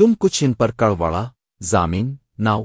تم کچھ ان پر کڑوڑا زامین ناؤ۔